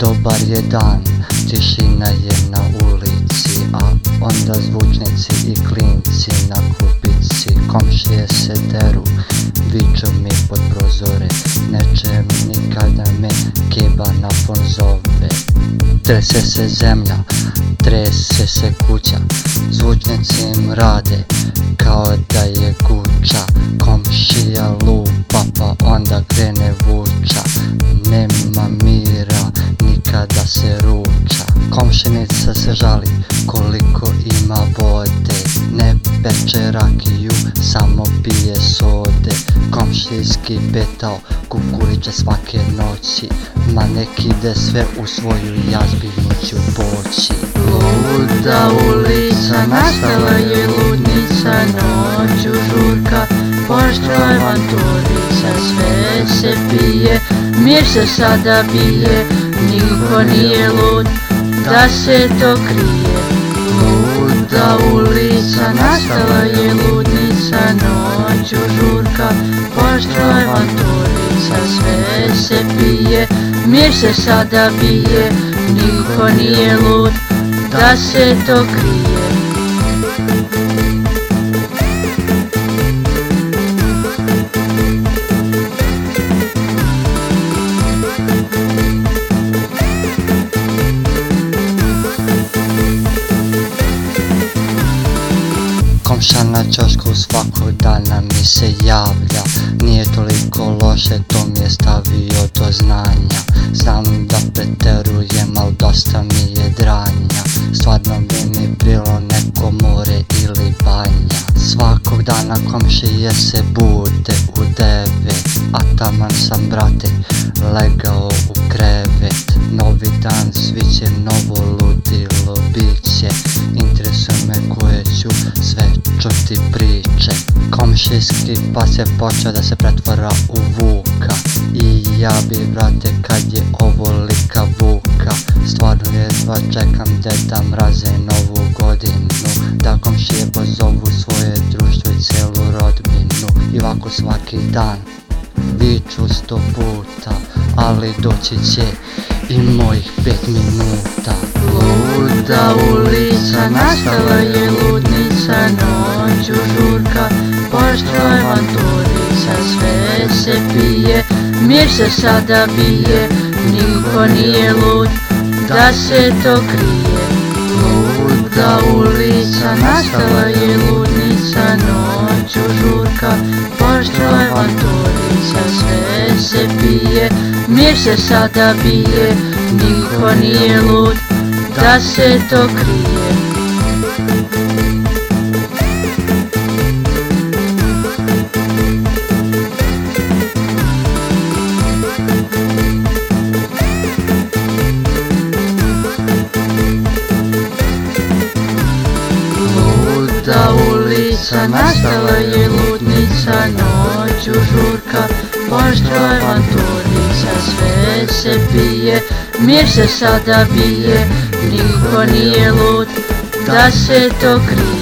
Dobar je dan, tišina je na ulici A onda zvučnici i klinci na klupici Komšije se deru, viču mi pod prozore. Neče nikada me keba na fon zove. Trese se zemlja, trese se kuća. Zvučnici im rade Komšinica se žali koliko ima vode. Ne peče rakiju, samo pije sode. Komšijski petao kukuriće svake noći Ma nek ide sve u svoju jazbinu poći. Luda ulica, nastala je ludnica Noću žurka, pošta avanturica Sve se pije, mir se sada bije Niko nije lud, da se to krije Luda ulica, nastala je ludnica Noću žurka, pošta avanturica Sve se pije, mir se sada bije Niko nije lud, da se to krije na čošku svakog dana mi se javlja. Nije toliko loše, to mi je stavio do znanja. Znam da preterujem, al dosta mi je dranja. Stvarno bi mi bilo neko more ili banja. Svakog dana komšije se bude u devet A taman sam brate legao u krevet. Novi dan sviće, novo ludilo čuti priče. Komšijski pas je počeo da se pretvara u vuka. I ja bi brate kad je ovo lika vuka Stvarno jedva čekam deda mraze novu godinu Da komšije pozovu svoje društvo i celu rodbinu. I ovako svaki dan Viču sto puta, ali doći će i mojih pet minuta. Luda ulica, nastala je ludnica Noću žurka, pošta avanturica Sve se pije, mir se sada bije Niko nije lud, da se to krije. Luda ulica, nastala je ludnica se sada bije Niko nije lud, da se to krije. Luda ulica, nastala je ludnica Noću žurka, pošta avanturica Sve se pije, mir se sada bije Niko nije lud, da se to krije